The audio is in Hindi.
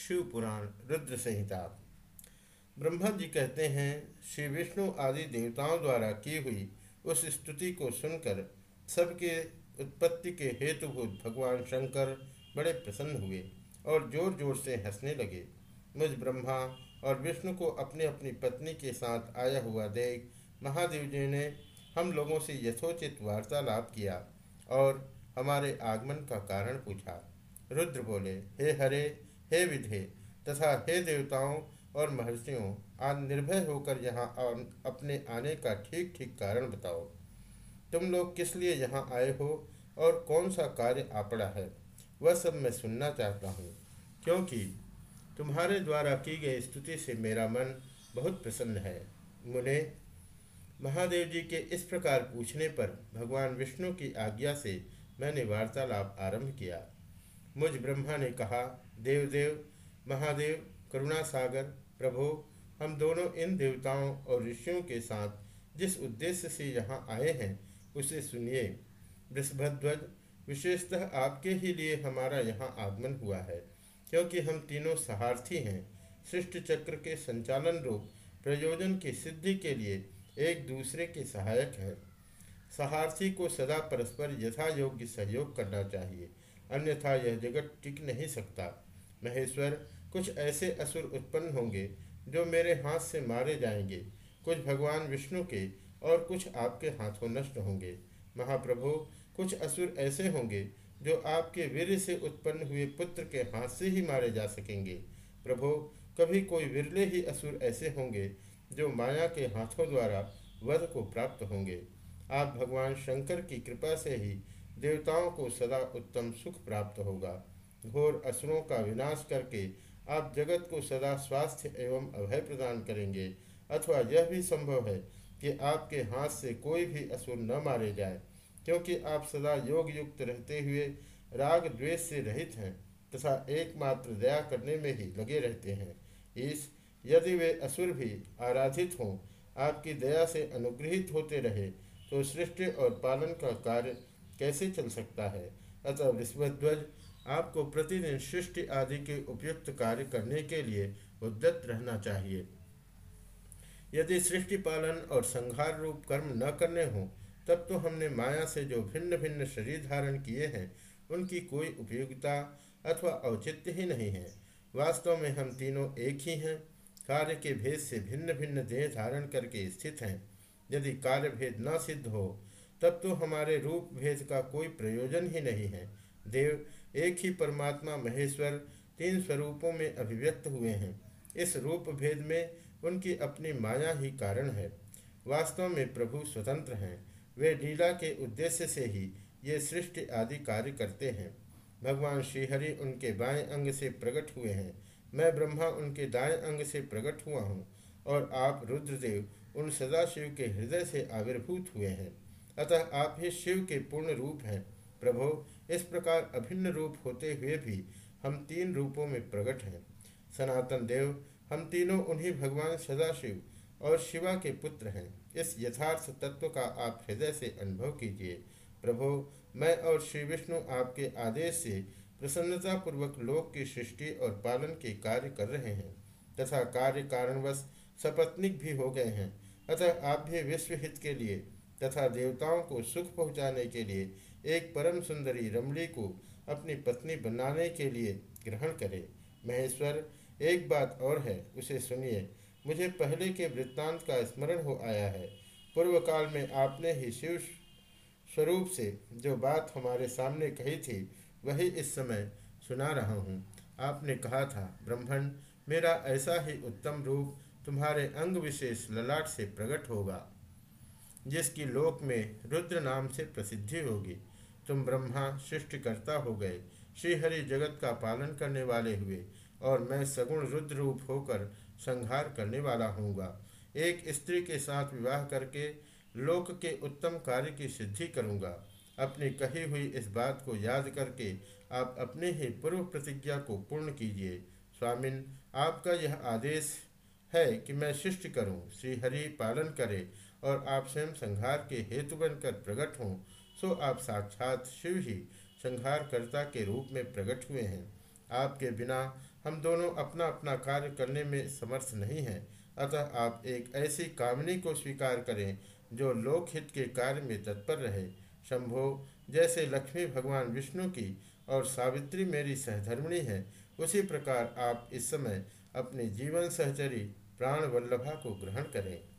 शिव पुराण रुद्र संहिता। ब्रह्मा जी कहते हैं, श्री विष्णु आदि देवताओं द्वारा की हुई उस स्तुति को सुनकर सबके उत्पत्ति के हेतुभूत भगवान शंकर बड़े प्रसन्न हुए और ज़ोर ज़ोर से हंसने लगे। मुझ ब्रह्मा और विष्णु को अपनी अपनी पत्नी के साथ आया हुआ देख महादेव जी ने हम लोगों से यथोचित वार्तालाप किया और हमारे आगमन का कारण पूछा। रुद्र बोले, हे हरे हे विधे, तथा हे देवताओं और महर्षियों आज निर्भय होकर यहाँ अपने आने का ठीक ठीक कारण बताओ। तुम लोग किस लिए यहाँ आए हो और कौन सा कार्य आ पड़ा है, वह सब मैं सुनना चाहता हूँ, क्योंकि तुम्हारे द्वारा की गई स्तुति से मेरा मन बहुत प्रसन्न है। मुने, महादेव जी के इस प्रकार पूछने पर भगवान विष्णु की आज्ञा से मैंने वार्तालाप आरंभ किया। मुझ ब्रह्मा ने कहा, देवदेव, महादेव करुणा सागर प्रभो, हम दोनों इन देवताओं और ऋषियों के साथ जिस उद्देश्य से यहाँ आए हैं, उसे सुनिए। बृषभध्वज विशेषतः आपके ही लिए हमारा यहाँ आगमन हुआ है, क्योंकि हम तीनों सहार्थी हैं। सृष्टि चक्र के संचालन रूप, प्रयोजन की सिद्धि के लिए एक दूसरे के सहायक हैं। सहार्थी को सदा परस्पर यथा योग्य सहयोग करना चाहिए। अन्यथा यह जगत टिक नहीं सकता। महेश्वर, कुछ ऐसे असुर उत्पन्न होंगे जो मेरे हाथ से मारे जाएँगे। कुछ भगवान विष्णु के और कुछ आपके हाथों नष्ट होंगे। महाप्रभु, कुछ असुर ऐसे होंगे जो आपके वीर से उत्पन्न हुए पुत्र के हाथ से ही मारे जा सकेंगे। प्रभु, कभी कोई विरले ही असुर ऐसे होंगे जो माया के हाथों द्वारा वध को प्राप्त होंगे। आप भगवान शंकर की कृपा से ही देवताओं को सदा उत्तम सुख प्राप्त होगा। घोर असुरों का विनाश करके आप जगत को सदा स्वास्थ्य एवं अभय प्रदान करेंगे। अथवा यह भी संभव है कि आपके हाथ से कोई भी असुर न मारे जाए, क्योंकि आप सदा योग युक्त रहते हुए राग द्वेष से रहित हैं तथा एकमात्र दया करने में ही लगे रहते हैं। इस यदि वे असुर भी आराधित हों, आपकी दया से अनुग्रहित होते रहे तो सृष्टि और पालन का कार्य कैसे चल सकता है? अतः विश्वध्वज, आपको प्रतिदिन सृष्टि आदि के उपयुक्त कार्य करने के लिए उद्यत रहना चाहिए। यदि सृष्टि पालन और संहार रूप कर्म न करने हों, तब तो हमने माया से जो भिन्न भिन्न शरीर धारण किए हैं, उनकी कोई उपयोगिता अथवा औचित्य ही नहीं है। वास्तव में हम तीनों एक ही हैं। कार्य के भेद से भिन्न भिन्न देह धारण करके स्थित हैं। यदि कार्य भेद न सिद्ध हो तब तो हमारे रूप भेद का कोई प्रयोजन ही नहीं है। देव एक ही परमात्मा महेश्वर तीन स्वरूपों में अभिव्यक्त हुए हैं। इस रूप भेद में उनकी अपनी माया ही कारण है। वास्तव में प्रभु स्वतंत्र हैं। वे लीला के उद्देश्य से ही ये सृष्टि आदि कार्य करते हैं। भगवान श्रीहरि उनके बाएँ अंग से प्रकट हुए हैं। मैं ब्रह्मा उनके दाएँ अंग से प्रकट हुआ हूँ और आप रुद्रदेव उन सदाशिव के हृदय से आविर्भूत हुए हैं। अतः आप ही शिव के पूर्ण रूप हैं। प्रभो, इस प्रकार अभिन्न रूप होते हुए भी हम तीन रूपों में प्रकट हैं। सनातन देव, हम तीनों उन्हीं भगवान सदाशिव और शिवा के पुत्र हैं। इस यथार्थ तत्व का आप हृदय से अनुभव कीजिए। प्रभो, मैं और श्री विष्णु आपके आदेश से प्रसन्नतापूर्वक लोक की सृष्टि और पालन के कार्य कर रहे हैं, तथा कार्य कारणवश सपत्निक भी हो गए हैं। अतः आप भी विश्व हित के लिए तथा देवताओं को सुख पहुँचाने के लिए एक परम सुंदरी रमणी को अपनी पत्नी बनाने के लिए ग्रहण करे। महेश्वर, एक बात और है, उसे सुनिए। मुझे पहले के वृत्तांत का स्मरण हो आया है। पूर्व काल में आपने ही शिव स्वरूप से जो बात हमारे सामने कही थी, वही इस समय सुना रहा हूँ। आपने कहा था, ब्रह्मण, मेरा ऐसा ही उत्तम रूप तुम्हारे अंग विशेष ललाट से प्रकट होगा। जिसकी लोक में रुद्र नाम से प्रसिद्धि होगी। तुम ब्रह्मा, सृष्टिकर्ता हो गए, श्रीहरि जगत का पालन करने वाले हुए, और मैं सगुण रुद्र रूप होकर संहार करने वाला होऊँगा। एक स्त्री के साथ विवाह करके लोक के उत्तम कार्य की सिद्धि करूँगा। अपनी कही हुई इस बात को याद करके आप अपने ही पूर्व प्रतिज्ञा को पूर्ण कीजिए। स्वामिन, आपका यह आदेश है कि मैं शिष्ट करूँ, श्रीहरि पालन करे और आप स्वयं संहार के हेतु बनकर प्रकट हों, सो आप साक्षात शिव ही संहारकर्ता के रूप में प्रकट हुए हैं। आपके बिना हम दोनों अपना अपना कार्य करने में समर्थ नहीं हैं। अतः आप एक ऐसी कामनी को स्वीकार करें, जो लोकहित के कार्य में तत्पर रहे। शंभो, जैसे लक्ष्मी भगवान विष्णु की और सावित्री मेरी सहधर्मिणी है, उसी प्रकार आप इस समय अपने जीवन सहचरी प्राण वल्लभा को ग्रहण करें।